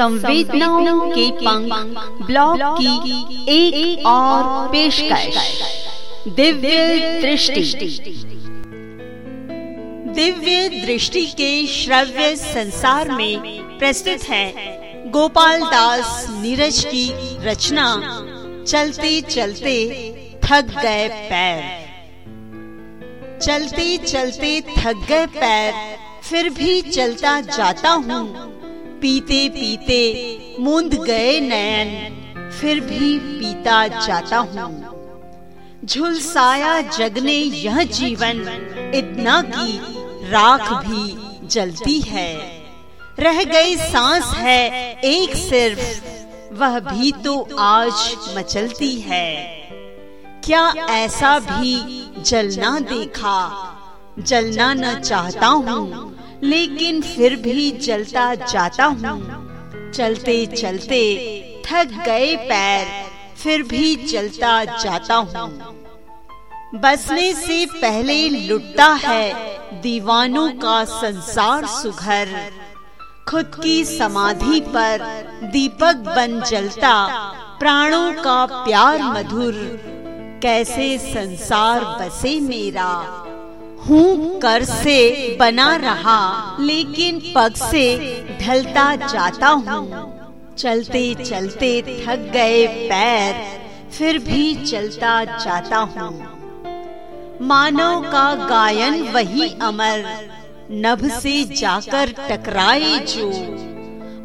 संवेदनाओं के पंख ब्लॉग की एक, एक और पेशकश। दिव्य दृष्टि। दिव्य दृष्टि के श्रव्य संसार में प्रस्तुत है गोपाल दास नीरज की रचना। चलते चलते थक गए पैर। चलते चलते थक गए पैर फिर भी चलता जाता हूँ। पीते पीते मूंद गए नयन, फिर भी पीता जाता हूँ। झुलसाया जग ने यह जीवन, इतना की राख भी जलती है। रह गई सांस है एक सिर्फ़, वह भी तो आज मचलती है। क्या ऐसा भी जलना देखा, जलना न चाहता हूँ लेकिन फिर भी चलता जाता हूँ। चलते चलते थक गए पैर, फिर भी चलता जाता हूँ। बसने से पहले लुटता है दीवानों का संसार सुघर। खुद की समाधि पर दीपक बन जलता प्राणों का प्यार मधुर। कैसे संसार बसे मेरा? हूँ कर से बना रहा, लेकिन पग से ढलता जाता हूँ। चलते चलते थक गए पैर, फिर भी चलता जाता हूँ। मानव का गायन वही अमर, नभ से जाकर टकराए जो।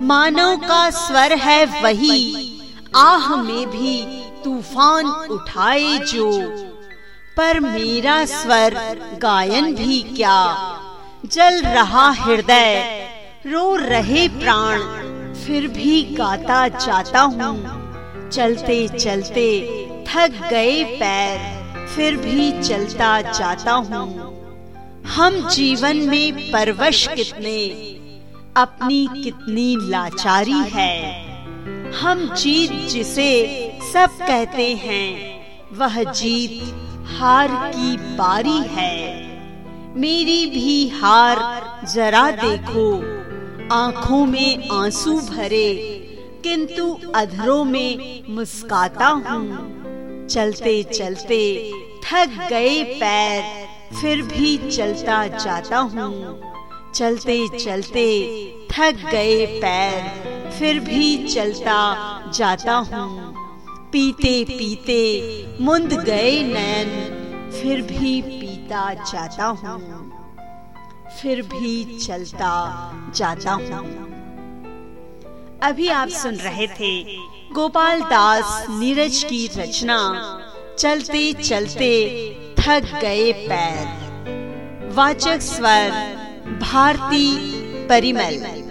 मानव का स्वर है वही, आह में भी तूफ़ान उठाए जो। पर मेरा स्वर गायन भी क्या? जल रहा हृदय, रो रहे प्राण, फिर भी गाता जाता हूँ। चलते चलते थक गए पैर, फिर भी चलता जाता हूँ। हम जीवन में परवश कितने, अपनी कितनी लाचारी है। हम जीत जिसे सब कहते हैं वह जीत हार की बारी है। मेरी भी हार जरा देखो। आँखों में आँसू भरे, किंतु अधरों में मुस्काता हूँ। चलते चलते थक गए पैर, फिर भी चलता जाता हूँ। चलते चलते थक गए पैर, फिर भी चलता जाता हूँ। पीते पीते मुंद गए नैन, फिर भी पीता जाता हूँ। फिर भी चलता जाता हूँ। अभी आप सुन रहे थे गोपाल दास नीरज की रचना, चलते चलते थक गए पैर। वाचक स्वर, भारती परिमल।